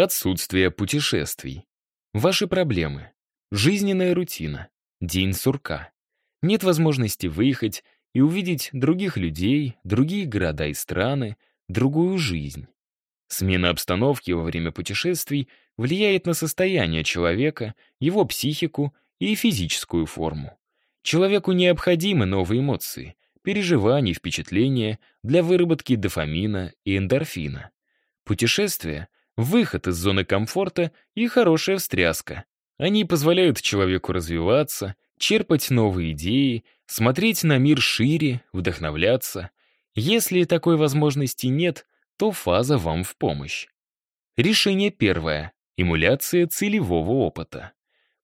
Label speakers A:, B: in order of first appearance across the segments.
A: Отсутствие путешествий. Ваши проблемы. Жизненная рутина. День сурка. Нет возможности выехать и увидеть других людей, другие города и страны, другую жизнь. Смена обстановки во время путешествий влияет на состояние человека, его психику и физическую форму. Человеку необходимы новые эмоции, переживания, впечатления для выработки дофамина и эндорфина. Путешествие — выход из зоны комфорта и хорошая встряска. Они позволяют человеку развиваться, черпать новые идеи, смотреть на мир шире, вдохновляться. Если такой возможности нет, то фаза вам в помощь. Решение первое. Эмуляция целевого опыта.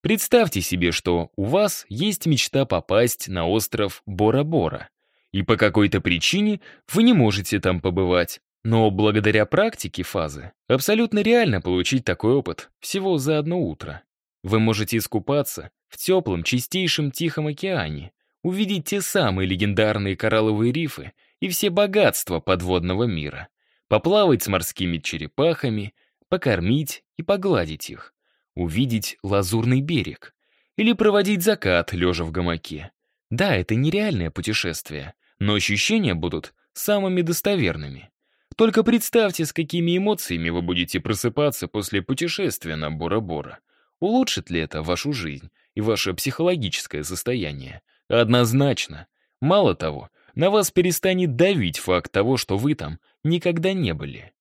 A: Представьте себе, что у вас есть мечта попасть на остров Бора-Бора, и по какой-то причине вы не можете там побывать. Но благодаря практике фазы абсолютно реально получить такой опыт всего за одно утро. Вы можете искупаться в теплом, чистейшем Тихом океане, увидеть те самые легендарные коралловые рифы и все богатства подводного мира, поплавать с морскими черепахами, покормить и погладить их, увидеть лазурный берег или проводить закат, лежа в гамаке. Да, это нереальное путешествие, но ощущения будут самыми достоверными. Только представьте, с какими эмоциями вы будете просыпаться после путешествия на Бора-Бора. Улучшит ли это вашу жизнь и ваше психологическое состояние? Однозначно. Мало того, на вас перестанет давить факт того, что вы там никогда не были.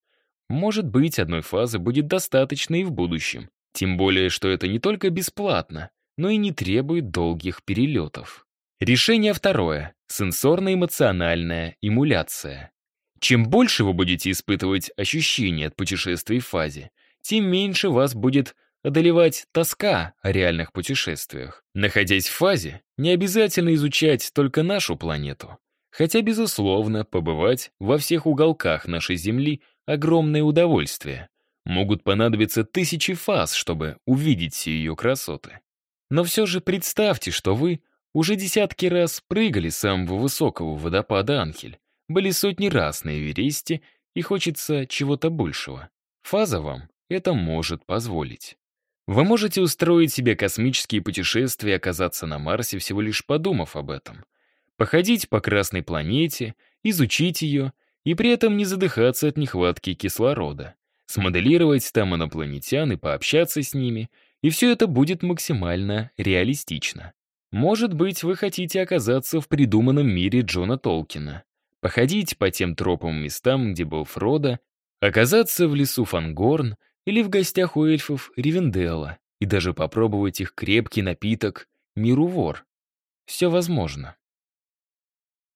A: Может быть, одной фазы будет достаточно и в будущем. Тем более, что это не только бесплатно, но и не требует долгих перелетов. Решение второе. Сенсорно-эмоциональная эмуляция. Чем больше вы будете испытывать ощущения от путешествий в фазе, тем меньше вас будет одолевать тоска о реальных путешествиях. Находясь в фазе, не обязательно изучать только нашу планету. Хотя, безусловно, побывать во всех уголках нашей Земли — огромное удовольствие. Могут понадобиться тысячи фаз, чтобы увидеть все ее красоты. Но все же представьте, что вы уже десятки раз прыгали с самого высокого водопада Анхель, были сотни раз на Эвересте и хочется чего-то большего. Фаза вам это может позволить. Вы можете устроить себе космические путешествия и оказаться на Марсе, всего лишь подумав об этом. Походить по Красной планете, изучить ее и при этом не задыхаться от нехватки кислорода. Смоделировать там инопланетян и пообщаться с ними, и все это будет максимально реалистично. Может быть, вы хотите оказаться в придуманном мире Джона Толкина. Походить по тем тропам местам, где был Фродо, оказаться в лесу Фангорн — или в гостях у эльфов Ривенделла и даже попробовать их крепкий напиток «Мирувор». Все возможно.